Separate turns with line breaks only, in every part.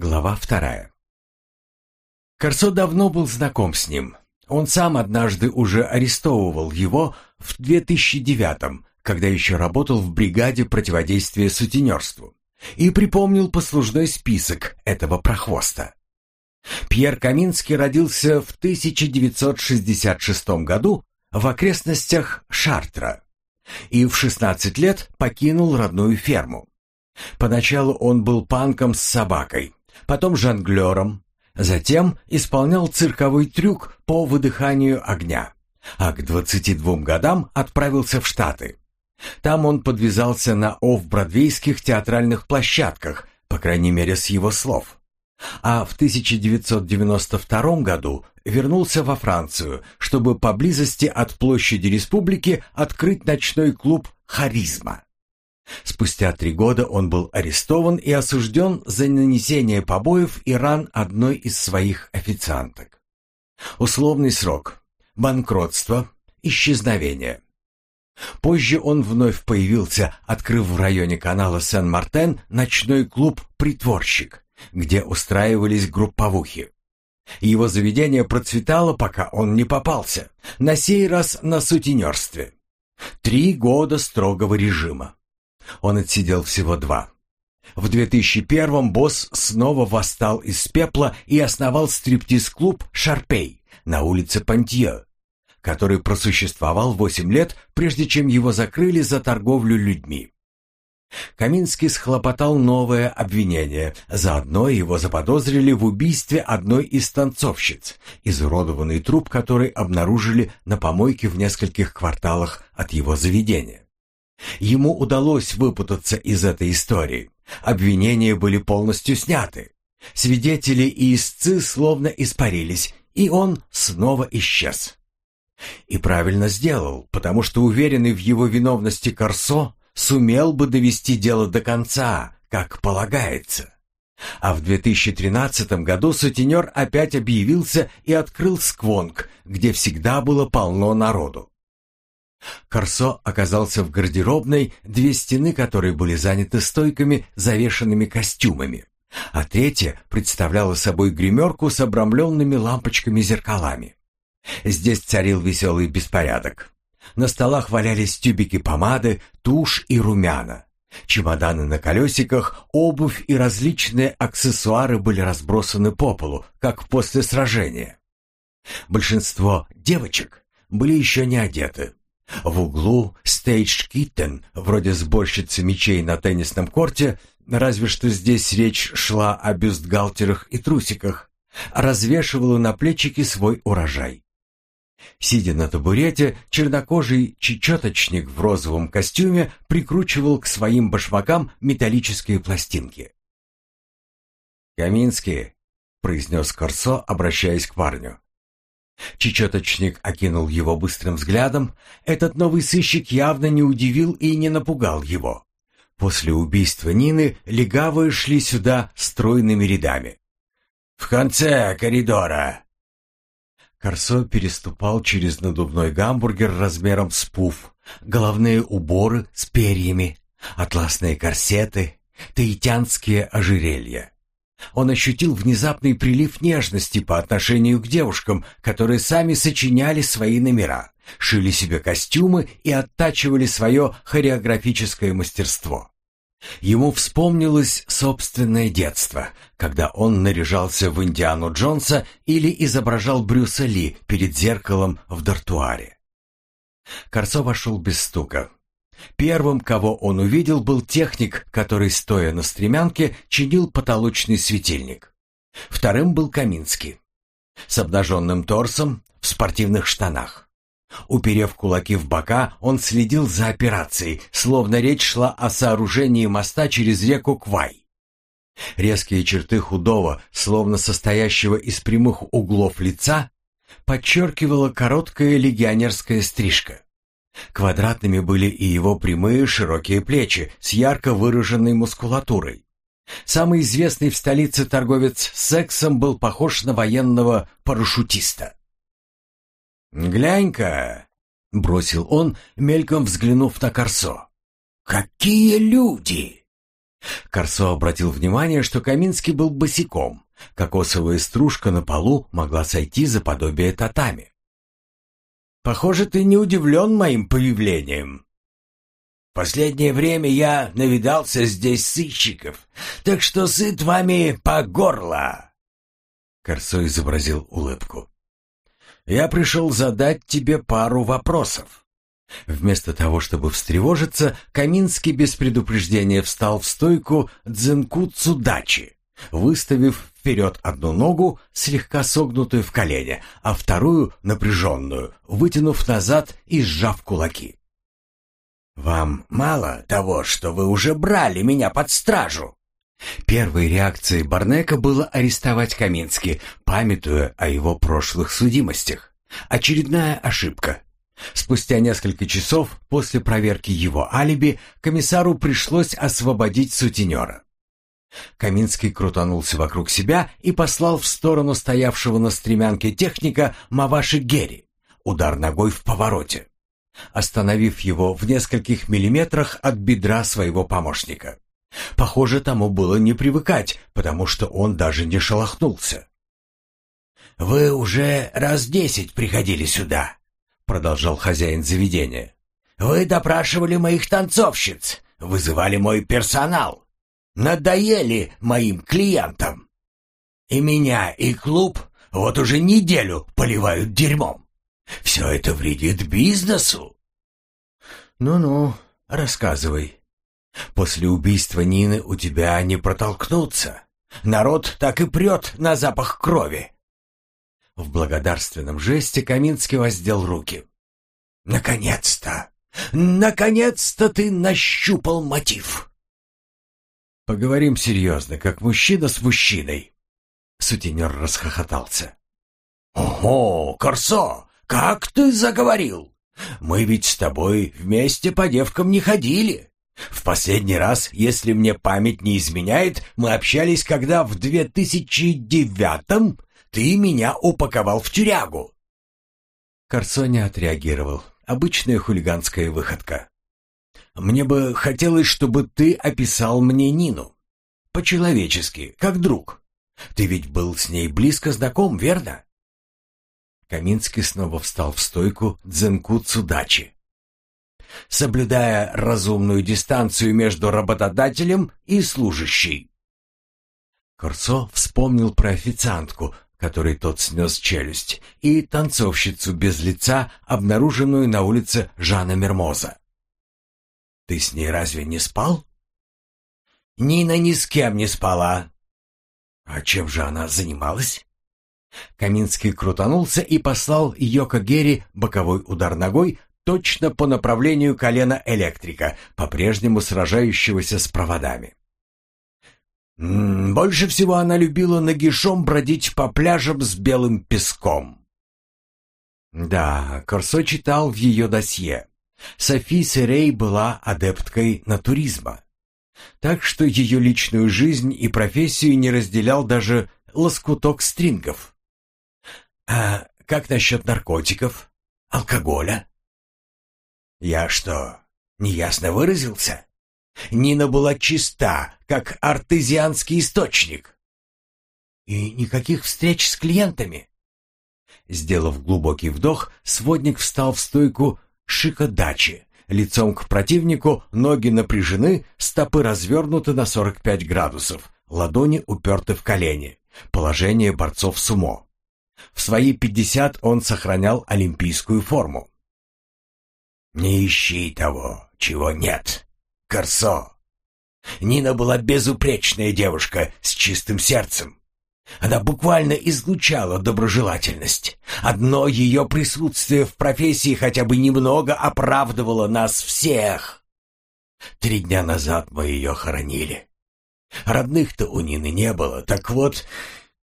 Глава вторая. Корсо давно был знаком с ним. Он сам однажды уже арестовывал его в 2009-м, когда еще работал в бригаде противодействия сутенерству, и припомнил послужной список этого прохвоста. Пьер Каминский родился в 1966 году в окрестностях Шартра и в 16 лет покинул родную ферму. Поначалу он был панком с собакой, потом жонглером, затем исполнял цирковой трюк по выдыханию огня, а к 22 годам отправился в Штаты. Там он подвязался на офф-бродвейских театральных площадках, по крайней мере с его слов. А в 1992 году вернулся во Францию, чтобы поблизости от площади Республики открыть ночной клуб «Харизма». Спустя три года он был арестован и осужден за нанесение побоев и ран одной из своих официанток. Условный срок. Банкротство. Исчезновение. Позже он вновь появился, открыв в районе канала Сен-Мартен ночной клуб «Притворщик», где устраивались групповухи. Его заведение процветало, пока он не попался, на сей раз на сутенерстве. Три года строгого режима. Он отсидел всего два. В 2001-м босс снова восстал из пепла и основал стриптиз-клуб «Шарпей» на улице Пантье, который просуществовал 8 лет, прежде чем его закрыли за торговлю людьми. Каминский схлопотал новое обвинение. Заодно его заподозрили в убийстве одной из танцовщиц, изуродованный труп которой обнаружили на помойке в нескольких кварталах от его заведения. Ему удалось выпутаться из этой истории. Обвинения были полностью сняты. Свидетели и истцы словно испарились, и он снова исчез. И правильно сделал, потому что уверенный в его виновности Корсо сумел бы довести дело до конца, как полагается. А в 2013 году сутенер опять объявился и открыл сквонг, где всегда было полно народу. Корсо оказался в гардеробной, две стены которой были заняты стойками, завешенными костюмами, а третья представляла собой гримерку с обрамленными лампочками-зеркалами. Здесь царил веселый беспорядок. На столах валялись тюбики помады, тушь и румяна. Чемоданы на колесиках, обувь и различные аксессуары были разбросаны по полу, как после сражения. Большинство девочек были еще не одеты. В углу стейдж Киттен, вроде сборщицы мечей на теннисном корте, разве что здесь речь шла о бюстгальтерах и трусиках, развешивала на плечики свой урожай. Сидя на табурете, чернокожий чечеточник в розовом костюме прикручивал к своим башмакам металлические пластинки. «Каминский», — произнес Корсо, обращаясь к парню. Чечеточник окинул его быстрым взглядом. Этот новый сыщик явно не удивил и не напугал его. После убийства Нины легавые шли сюда стройными рядами. «В конце коридора!» Корсо переступал через надувной гамбургер размером с пуф, головные уборы с перьями, атласные корсеты, таитянские ожерелья. Он ощутил внезапный прилив нежности по отношению к девушкам, которые сами сочиняли свои номера, шили себе костюмы и оттачивали свое хореографическое мастерство. Ему вспомнилось собственное детство, когда он наряжался в Индиану Джонса или изображал Брюса Ли перед зеркалом в дартуаре. Корсо вошел без стука. Первым, кого он увидел, был техник, который, стоя на стремянке, чинил потолочный светильник. Вторым был Каминский. С обнаженным торсом, в спортивных штанах. Уперев кулаки в бока, он следил за операцией, словно речь шла о сооружении моста через реку Квай. Резкие черты худого, словно состоящего из прямых углов лица, подчеркивала короткая легионерская стрижка. Квадратными были и его прямые широкие плечи с ярко выраженной мускулатурой. Самый известный в столице торговец сексом был похож на военного парашютиста. «Глянь-ка!» — бросил он, мельком взглянув на Корсо. «Какие люди!» Корсо обратил внимание, что Каминский был босиком. Кокосовая стружка на полу могла сойти за подобие татами. «Похоже, ты не удивлен моим появлением», Последнее время я навидался здесь сыщиков, так что сыт вами по горло. Корсо изобразил улыбку. Я пришел задать тебе пару вопросов. Вместо того, чтобы встревожиться, Каминский без предупреждения встал в стойку дзенку цудачи, выставив вперед одну ногу, слегка согнутую в колене, а вторую, напряженную, вытянув назад и сжав кулаки. «Вам мало того, что вы уже брали меня под стражу?» Первой реакцией Барнека было арестовать Камински, памятуя о его прошлых судимостях. Очередная ошибка. Спустя несколько часов после проверки его алиби комиссару пришлось освободить сутенера. Каминский крутанулся вокруг себя и послал в сторону стоявшего на стремянке техника Маваши Герри. Удар ногой в повороте остановив его в нескольких миллиметрах от бедра своего помощника. Похоже, тому было не привыкать, потому что он даже не шелохнулся. «Вы уже раз десять приходили сюда», — продолжал хозяин заведения. «Вы допрашивали моих танцовщиц, вызывали мой персонал, надоели моим клиентам. И меня, и клуб вот уже неделю поливают дерьмом. Все это вредит бизнесу. Ну-ну, рассказывай. После убийства Нины у тебя не протолкнуться. Народ так и прет на запах крови. В благодарственном жесте Каминский воздел руки. Наконец-то! Наконец-то ты нащупал мотив. Поговорим серьезно, как мужчина с мужчиной. Сутенер расхохотался. «Ого, Корсо, «Как ты заговорил? Мы ведь с тобой вместе по девкам не ходили. В последний раз, если мне память не изменяет, мы общались, когда в 2009-м ты меня упаковал в тюрягу». Корцо не отреагировал. Обычная хулиганская выходка. «Мне бы хотелось, чтобы ты описал мне Нину. По-человечески, как друг. Ты ведь был с ней близко знаком, верно?» Каминский снова встал в стойку дзенку цудачи. Соблюдая разумную дистанцию между работодателем и служащей. Корцо вспомнил про официантку, которой тот снес челюсть, и танцовщицу без лица, обнаруженную на улице Жана Мермоза. «Ты с ней разве не спал?» «Нина ни с кем не спала». «А чем же она занималась?» Каминский крутанулся и послал Йоко Герри боковой удар ногой точно по направлению колена электрика, по-прежнему сражающегося с проводами. Больше всего она любила нагишом бродить по пляжам с белым песком. Да, Корсо читал в ее досье. Софи Серей была адепткой натуризма. Так что ее личную жизнь и профессию не разделял даже лоскуток стрингов. А как насчет наркотиков? Алкоголя? Я что, неясно выразился? Нина была чиста, как артезианский источник. И никаких встреч с клиентами. Сделав глубокий вдох, сводник встал в стойку шикодачи, лицом к противнику, ноги напряжены, стопы развернуты на 45 градусов, ладони уперты в колени. Положение борцов сумо. В свои пятьдесят он сохранял олимпийскую форму. «Не ищи того, чего нет, Корсо!» Нина была безупречная девушка с чистым сердцем. Она буквально излучала доброжелательность. Одно ее присутствие в профессии хотя бы немного оправдывало нас всех. Три дня назад мы ее хоронили. Родных-то у Нины не было, так вот,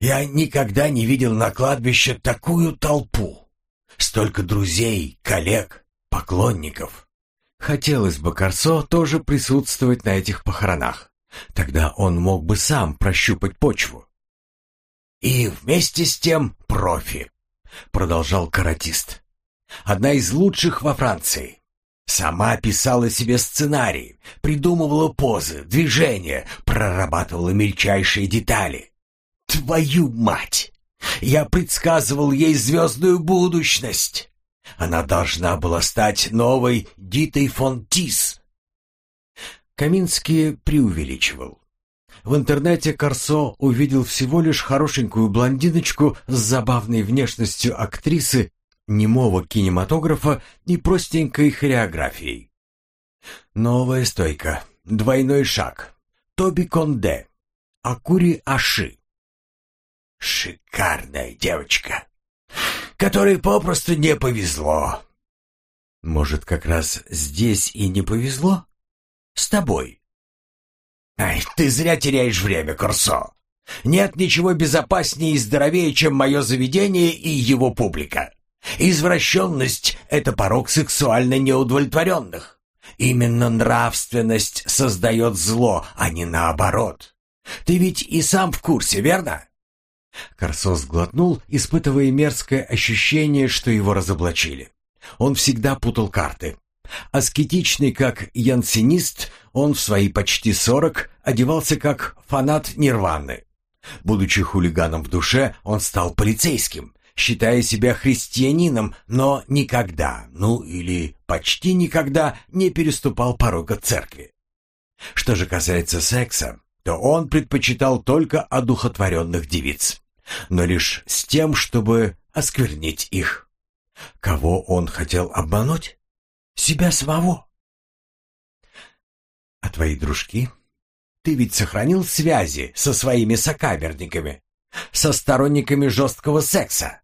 я никогда не видел на кладбище такую толпу. Столько друзей, коллег, поклонников. Хотелось бы Корсо тоже присутствовать на этих похоронах. Тогда он мог бы сам прощупать почву. «И вместе с тем профи», — продолжал каратист. «Одна из лучших во Франции. Сама писала себе сценарий, придумывала позы, движения, прорабатывала мельчайшие детали. Твою мать! Я предсказывал ей звездную будущность. Она должна была стать новой Дитой фон Тис. Каминский преувеличивал. В интернете Корсо увидел всего лишь хорошенькую блондиночку с забавной внешностью актрисы немого кинематографа и простенькой хореографией. Новая стойка, двойной шаг, Тоби Конде, Акури Аши. Шикарная девочка, которой попросту не повезло. Может, как раз здесь и не повезло? С тобой. Ай, ты зря теряешь время, Курсо. Нет ничего безопаснее и здоровее, чем мое заведение и его публика. Извращенность — это порог сексуально неудовлетворенных. Именно нравственность создает зло, а не наоборот. Ты ведь и сам в курсе, верно? Корсос глотнул, испытывая мерзкое ощущение, что его разоблачили. Он всегда путал карты. Аскетичный как янсенист, он в свои почти сорок одевался как фанат Нирваны. Будучи хулиганом в душе, он стал полицейским, считая себя христианином, но никогда, ну или почти никогда не переступал порога церкви. Что же касается секса, то он предпочитал только одухотворенных девиц, но лишь с тем, чтобы осквернить их. Кого он хотел обмануть? Себя самого. А твои дружки? Ты ведь сохранил связи со своими сокамерниками, со сторонниками жесткого секса.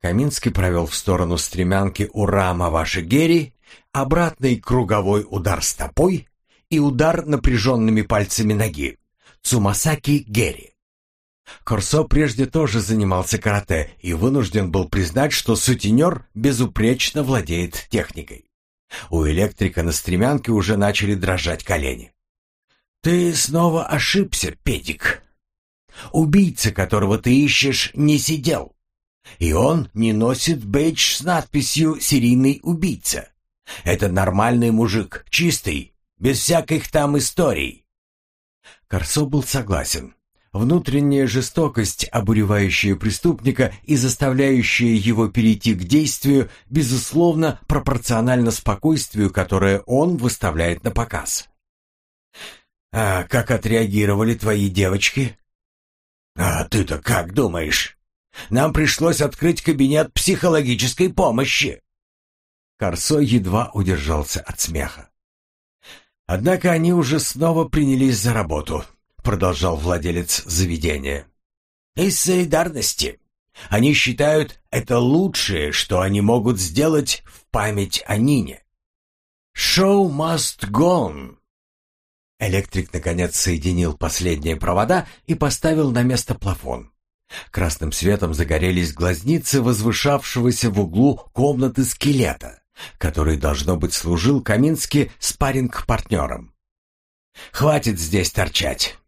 Каминский провел в сторону стремянки «Ура, Маваши Герри», обратный круговой удар стопой и удар напряженными пальцами ноги «Цумасаки Герри». Корсо прежде тоже занимался карате и вынужден был признать, что сутенер безупречно владеет техникой. У электрика на стремянке уже начали дрожать колени. «Ты снова ошибся, Педик. Убийца, которого ты ищешь, не сидел. И он не носит бейдж с надписью «Серийный убийца». Это нормальный мужик, чистый, без всяких там историй. Корсо был согласен. Внутренняя жестокость, обуревающая преступника и заставляющая его перейти к действию, безусловно, пропорциональна спокойствию, которое он выставляет на показ. «А как отреагировали твои девочки?» «А ты-то как думаешь?» Нам пришлось открыть кабинет психологической помощи. Корсо едва удержался от смеха. Однако они уже снова принялись за работу, продолжал владелец заведения. Из солидарности. Они считают это лучшее, что они могут сделать в память о Нине. Show must go. Электрик наконец соединил последние провода и поставил на место плафон. Красным светом загорелись глазницы возвышавшегося в углу комнаты скелета, который, должно быть, служил Камински спарринг-партнером. «Хватит здесь торчать!»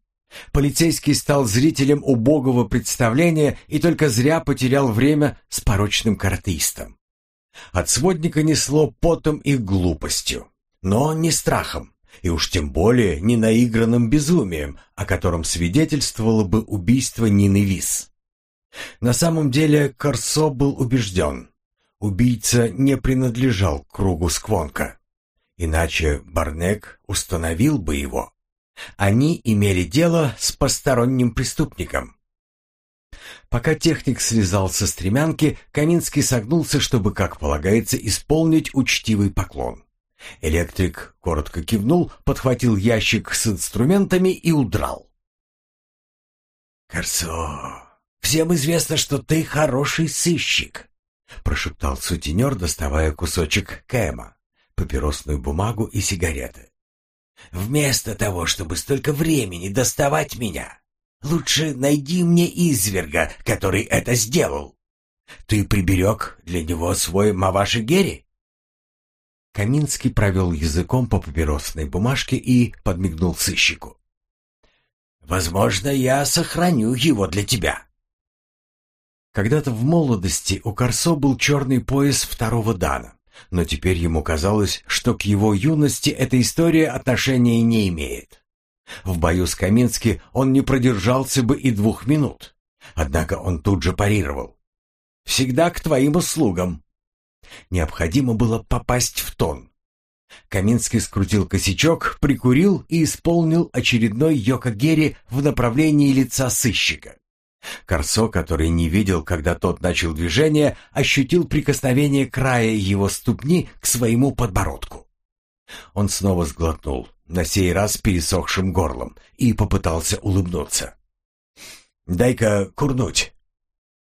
Полицейский стал зрителем убогого представления и только зря потерял время с порочным каратистом. От сводника несло потом и глупостью, но не страхом, и уж тем более не наигранным безумием, о котором свидетельствовало бы убийство Нины Вис. На самом деле Корсо был убежден, убийца не принадлежал к кругу Сквонка. Иначе Барнек установил бы его. Они имели дело с посторонним преступником. Пока техник слезал со стремянки, Каминский согнулся, чтобы, как полагается, исполнить учтивый поклон. Электрик коротко кивнул, подхватил ящик с инструментами и удрал. «Корсо, Всем известно, что ты хороший сыщик», — прошептал сутенер, доставая кусочек кэма, папиросную бумагу и сигареты. «Вместо того, чтобы столько времени доставать меня, лучше найди мне изверга, который это сделал. Ты приберег для него свой Маваши Герри?» Каминский провел языком по папиросной бумажке и подмигнул сыщику. «Возможно, я сохраню его для тебя. Когда-то в молодости у Корсо был черный пояс второго дана, Но теперь ему казалось, что к его юности эта история отношения не имеет. В бою с Камински он не продержался бы и двух минут. Однако он тут же парировал. «Всегда к твоим услугам». Необходимо было попасть в тон. Каминский скрутил косячок, прикурил и исполнил очередной йокогери в направлении лица сыщика. Корсо, который не видел, когда тот начал движение, ощутил прикосновение края его ступни к своему подбородку. Он снова сглотнул, на сей раз пересохшим горлом, и попытался улыбнуться. «Дай-ка курнуть».